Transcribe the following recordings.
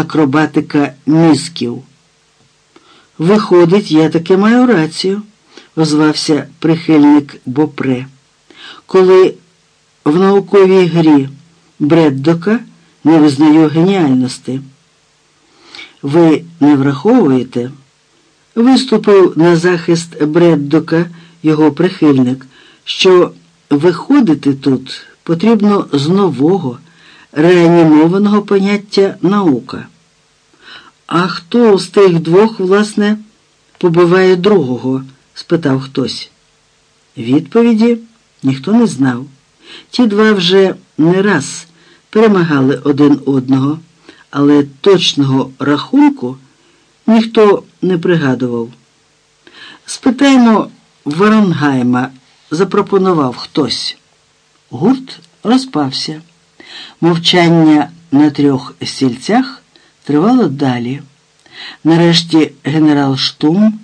акробатика мізків. Виходить, я таки маю рацію, озвався прихильник Бопре. Коли в науковій грі Бреддока не визнаю геніальності. Ви не враховуєте? Виступив на захист Бреддока його прихильник, що виходити тут потрібно з нового, реанімованого поняття наука. А хто з тих двох, власне, побиває другого? спитав хтось. Відповіді ніхто не знав. Ті два вже не раз перемагали один одного, але точного рахунку ніхто не пригадував. Спитаймо Воронгайма, запропонував хтось. Гурт розпався. Мовчання на трьох стільцях тривало далі. Нарешті генерал Штум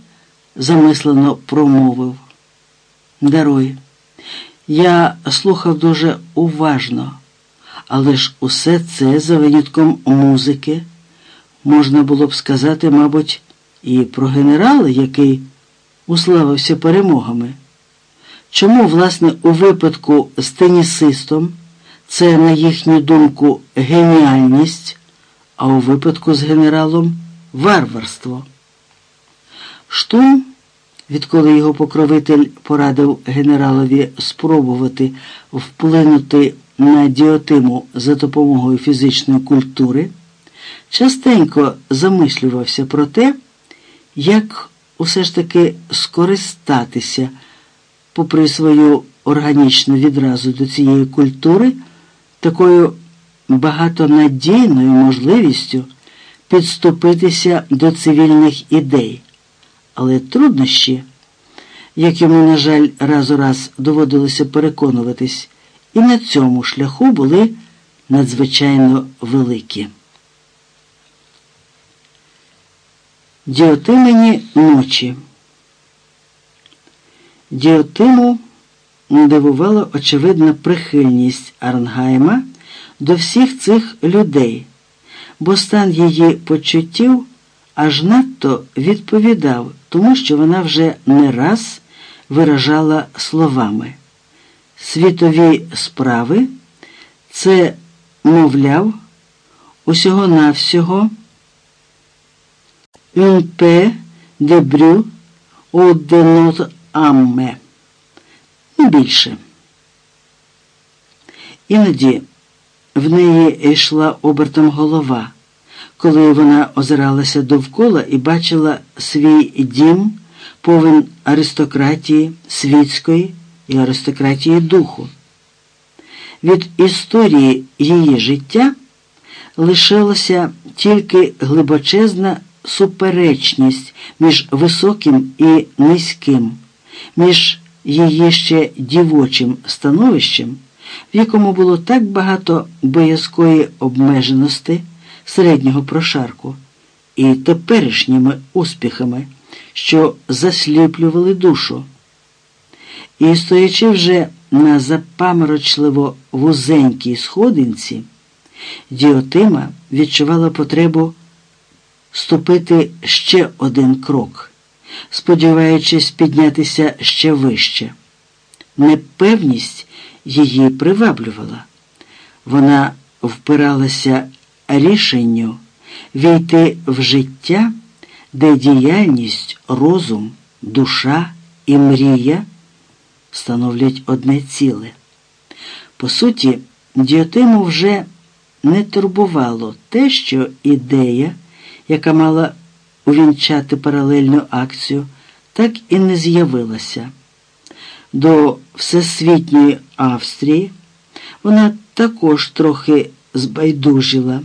замислено промовив. Даруй, я слухав дуже уважно, але ж усе це за винятком музики. Можна було б сказати, мабуть, і про генерала, який уславився перемогами. Чому, власне, у випадку з тенісистом це, на їхню думку, геніальність, а у випадку з генералом варварство? Штум, відколи його покровитель порадив генералові спробувати вплинути на діотиму за допомогою фізичної культури, частенько замислювався про те, як усе ж таки скористатися попри свою органічну відразу до цієї культури, такою багатонадійною можливістю підступитися до цивільних ідей. Але труднощі, як йому, на жаль, раз у раз доводилося переконуватись, і на цьому шляху були надзвичайно великі. Діотимені ночі. Діотиму дивувала очевидна прихильність Арнгайма до всіх цих людей, бо стан її почуттів аж надто відповідав, тому що вона вже не раз виражала словами. Світові справи це, мовляв, усього-навсього un peu de brûle au. Більше. Іноді в неї йшла обертом голова, коли вона озиралася довкола і бачила свій дім повен аристократії світської і аристократії духу. Від історії її життя лишилася тільки глибочезна суперечність між високим і низьким між її ще дівочим становищем, в якому було так багато боязкої обмеженості середнього прошарку, і теперішніми успіхами, що засліплювали душу. І, стоячи вже на запаморочливо вузенькій сходинці, Діотима відчувала потребу ступити ще один крок сподіваючись піднятися ще вище. Непевність її приваблювала. Вона впиралася рішенню війти в життя, де діяльність, розум, душа і мрія становлять одне ціле. По суті, діотиму вже не турбувало те, що ідея, яка мала увінчати паралельну акцію, так і не з'явилася. До Всесвітньої Австрії вона також трохи збайдужила.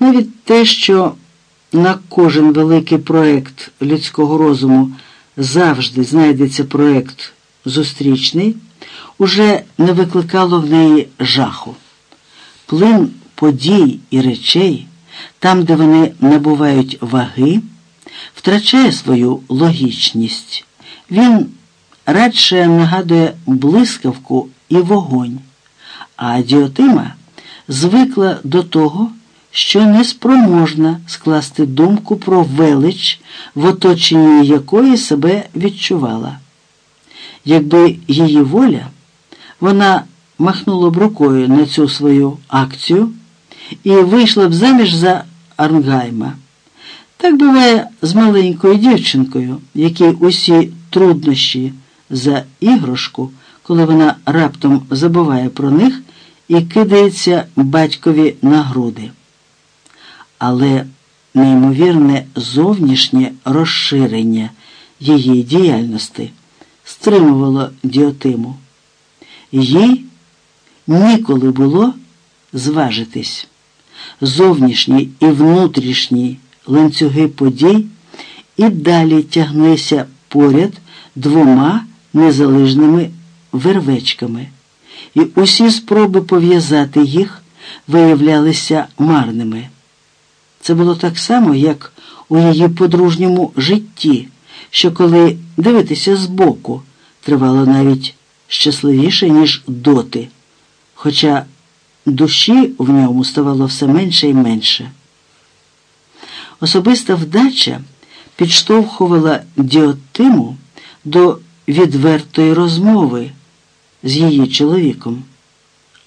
Навіть те, що на кожен великий проект людського розуму завжди знайдеться проект зустрічний, уже не викликало в неї жаху. Плин подій і речей там, де вони набувають ваги, втрачає свою логічність. Він радше нагадує блискавку і вогонь, а діотима звикла до того, що неспроможна скласти думку про велич, в оточенні якої себе відчувала. Якби її воля, вона махнула б рукою на цю свою акцію і вийшла б заміж за Арнгайма. Так буває з маленькою дівчинкою, якій усі труднощі за іграшку, коли вона раптом забуває про них і кидається батькові на груди. Але неймовірне зовнішнє розширення її діяльності стримувало діотиму. Їй ніколи було зважитись. Зовнішній і внутрішній ланцюги подій і далі тягнися поряд двома незалежними вервечками, і усі спроби пов'язати їх виявлялися марними. Це було так само, як у її подружньому житті, що коли дивитися збоку, тривало навіть щасливіше, ніж доти, хоча душі в ньому ставало все менше і менше. Особиста вдача підштовхувала Діотиму до відвертої розмови з її чоловіком,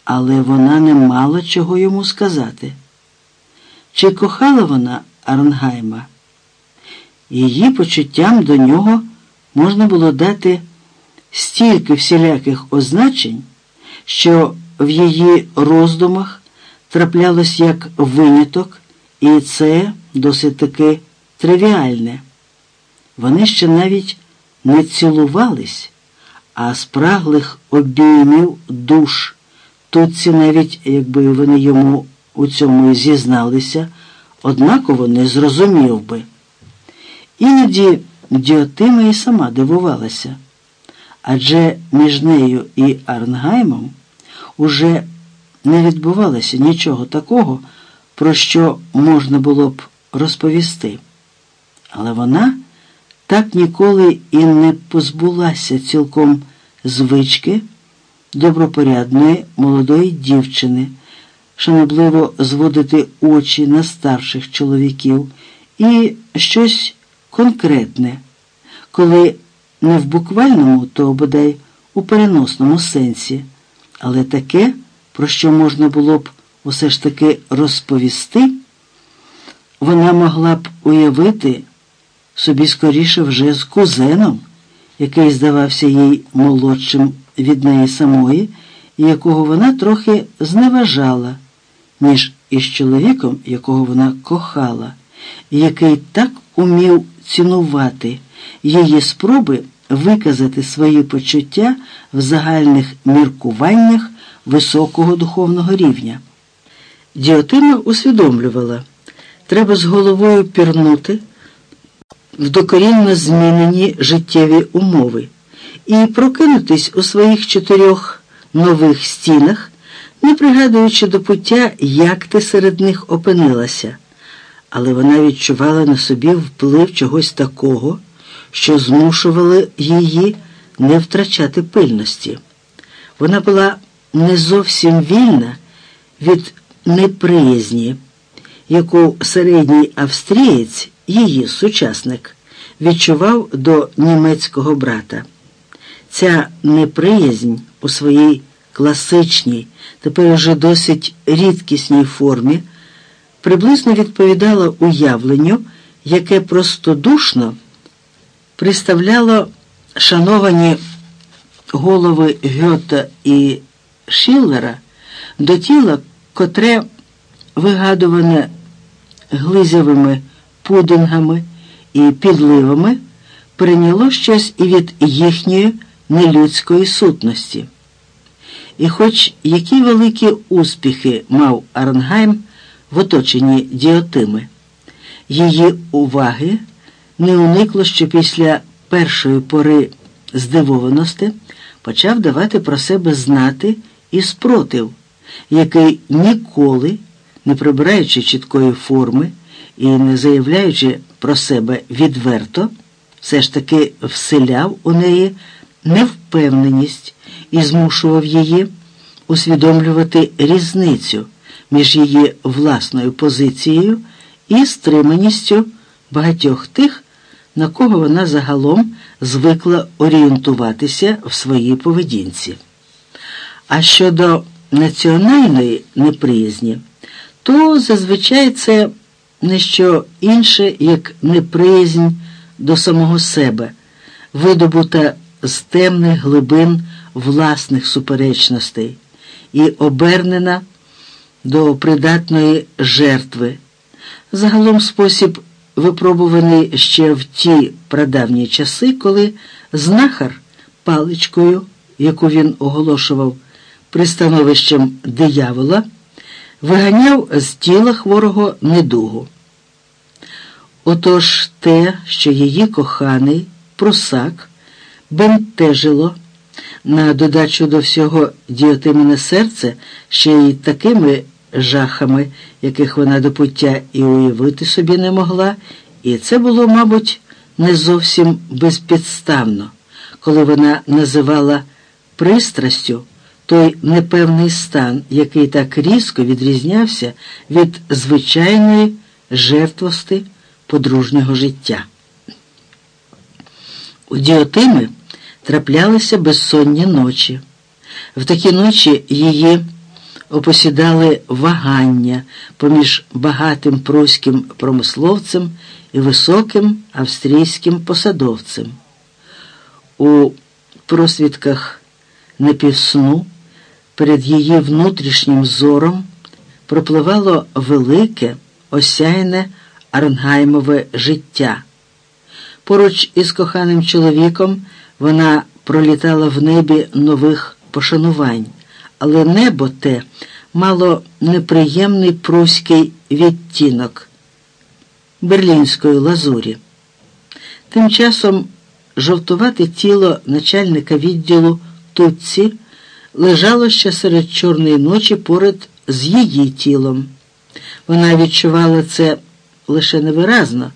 але вона не мала чого йому сказати. Чи кохала вона Арнгайма? Її почуттям до нього можна було дати стільки всіляких означень, що в її роздумах траплялось як виняток, і це досить таки тривіальне. Вони ще навіть не цілувались, а спраглих обіймів душ. Тутці навіть, якби вони йому у цьому і зізналися, однаково не зрозумів би. Іноді Діотима і сама дивувалася, адже між нею і Арнгаймом уже не відбувалося нічого такого, про що можна було б розповісти. Але вона так ніколи і не позбулася цілком звички добропорядної молодої дівчини, шанобливо зводити очі на старших чоловіків і щось конкретне, коли не в буквальному, то бодай у переносному сенсі, але таке, про що можна було б усе ж таки розповісти, вона могла б уявити собі скоріше вже з кузеном, який здавався їй молодшим від неї самої, і якого вона трохи зневажала, ніж із чоловіком, якого вона кохала, і який так умів цінувати її спроби виказати свої почуття в загальних міркуваннях високого духовного рівня. Діотима усвідомлювала, треба з головою пірнути в докорінно змінені життєві умови і прокинутись у своїх чотирьох нових стінах, не пригадуючи до пуття, як ти серед них опинилася, але вона відчувала на собі вплив чогось такого, що змушувало її не втрачати пильності. Вона була не зовсім вільна від неприязні, яку середній австрієць, її сучасник, відчував до німецького брата. Ця неприязнь у своїй класичній, тепер уже досить рідкісній формі, приблизно відповідала уявленню, яке простодушно приставляло шановані голови Гьота і Шиллера до тіла, котре вигадуване глизявими пудингами і підливами, прийняло щось і від їхньої нелюдської сутності. І хоч які великі успіхи мав Арнгайм в оточенні діотими, її уваги не уникло, що після першої пори здивованості почав давати про себе знати і спротив, який ніколи, не прибираючи чіткої форми і не заявляючи про себе відверто, все ж таки вселяв у неї невпевненість і змушував її усвідомлювати різницю між її власною позицією і стриманістю багатьох тих, на кого вона загалом звикла орієнтуватися в своїй поведінці. А щодо національної неприязні, то зазвичай це не що інше, як неприязнь до самого себе, видобута з темних глибин власних суперечностей і обернена до придатної жертви. Загалом спосіб випробуваний ще в ті прадавні часи, коли знахар паличкою, яку він оголошував пристановищем диявола, виганяв з тіла хворого недугу. Отож те, що її коханий прусак бентежило, на додачу до всього діотимине серце ще й такими жахами, яких вона до пуття і уявити собі не могла, і це було, мабуть, не зовсім безпідставно, коли вона називала пристрастю той непевний стан, який так різко відрізнявся від звичайної жертвости подружнього життя. У діотими траплялися безсонні ночі. В такі ночі її опосідали вагання поміж багатим пруським промисловцем і високим австрійським посадовцем. У просвідках непівсну перед її внутрішнім зором пропливало велике, осяйне Арнгаймове життя. Поруч із коханим чоловіком вона пролітала в небі нових пошанувань, але небо те мало неприємний пруський відтінок берлінської лазурі. Тим часом жовтувате тіло начальника відділу Тутці лежало ще серед чорної ночі поряд з її тілом. Вона відчувала це лише невиразно,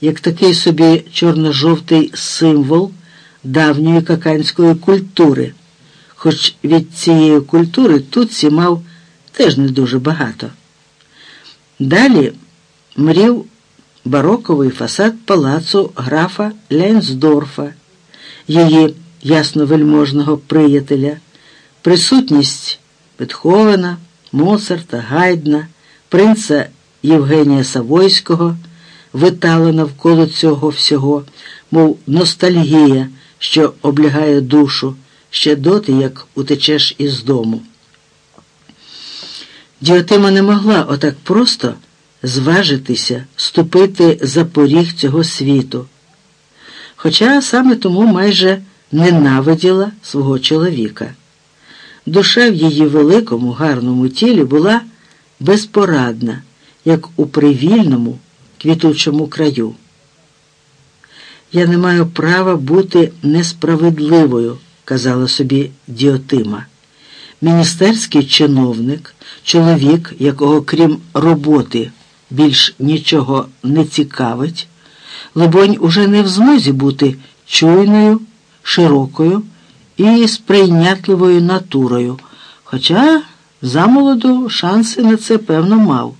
як такий собі чорно-жовтий символ давньої каканської культури, хоч від цієї культури Тутсі мав теж не дуже багато. Далі мрів бароковий фасад палацу графа Ляйнсдорфа, її ясновельможного приятеля, присутність Бетховена, Моцарта, Гайдна, принца Євгенія Савойського витала навколо цього всього, мов ностальгія, що облягає душу ще доти, як утечеш із дому. Діотима не могла отак просто зважитися, ступити за поріг цього світу, хоча саме тому майже ненавиділа свого чоловіка. Душа в її великому, гарному тілі була безпорадна, як у привільному, квітучому краю. Я не маю права бути несправедливою, казала собі Діотима. Міністерський чиновник, чоловік, якого крім роботи більш нічого не цікавить, либонь, уже не в змозі бути чуйною, широкою і сприйнятливою натурою, хоча замолоду шанси на це певно мав.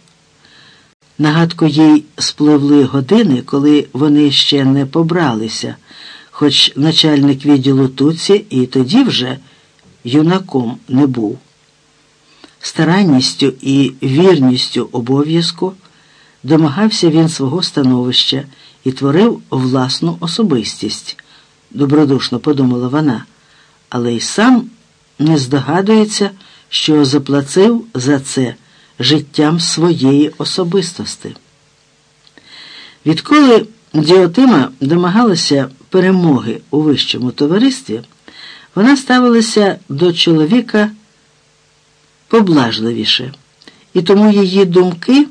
Нагадку їй спливли години, коли вони ще не побралися, хоч начальник відділу Туці і тоді вже юнаком не був. Старанністю і вірністю обов'язку домагався він свого становища і творив власну особистість, добродушно подумала вона, але й сам не здогадується, що заплатив за це життям своєї особистості. Відколи Діотима домагалася перемоги у вищому товаристві, вона ставилася до чоловіка поблажливіше, і тому її думки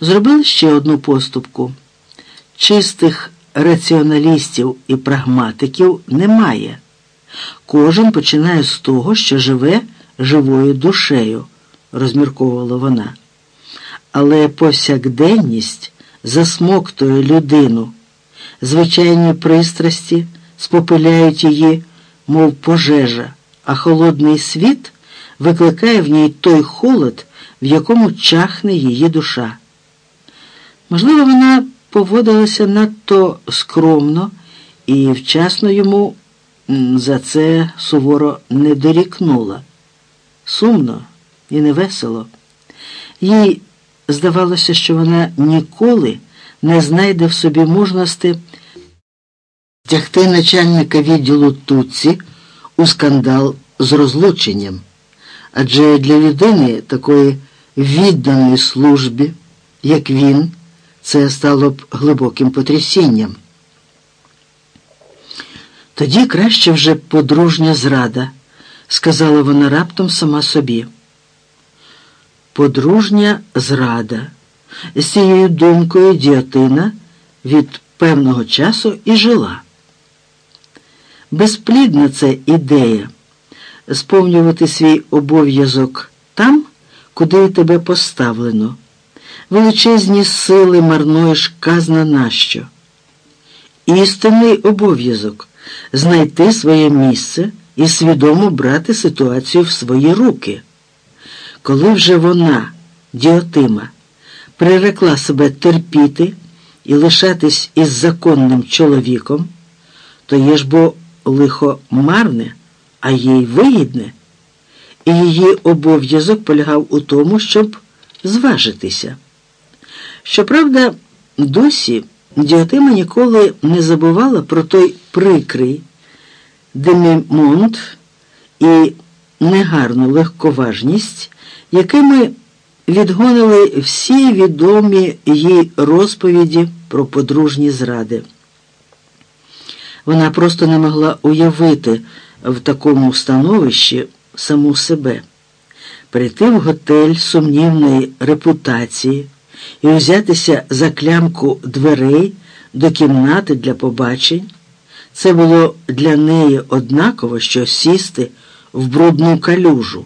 зробили ще одну поступку. Чистих раціоналістів і прагматиків немає. Кожен починає з того, що живе живою душею, розмірковувала вона. Але повсякденність засмоктує людину, звичайні пристрасті спопиляють її, мов пожежа, а холодний світ викликає в ній той холод, в якому чахне її душа. Можливо, вона поводилася надто скромно і вчасно йому за це суворо не дорікнула. Сумно і невесело. Їй здавалося, що вона ніколи не знайде в собі мужності тягти начальника відділу Туці у скандал з розлученням. Адже для людини такої відданої службі, як він, це стало б глибоким потрясінням. Тоді краще вже подружня зрада, сказала вона раптом сама собі. Подружня зрада. З цією думкою діатина від певного часу і жила. Безплідна це ідея сповнювати свій обов'язок там, куди тебе поставлено. Величезні сили марнуєш казна нащо. Істинний обов'язок знайти своє місце і свідомо брати ситуацію в свої руки. Коли вже вона, діотима, прирекла себе терпіти і лишатись із законним чоловіком, то є ж бо лихо марне, а їй вигідне, і її обов'язок полягав у тому, щоб зважитися. Щоправда, досі діотима ніколи не забувала про той прикрий демімонт і негарну легковажність, якими відгонили всі відомі їй розповіді про подружні зради. Вона просто не могла уявити в такому становищі саму себе, прийти в готель сумнівної репутації і взятися за клямку дверей до кімнати для побачень. Це було для неї однаково, що сісти в брудну калюжу.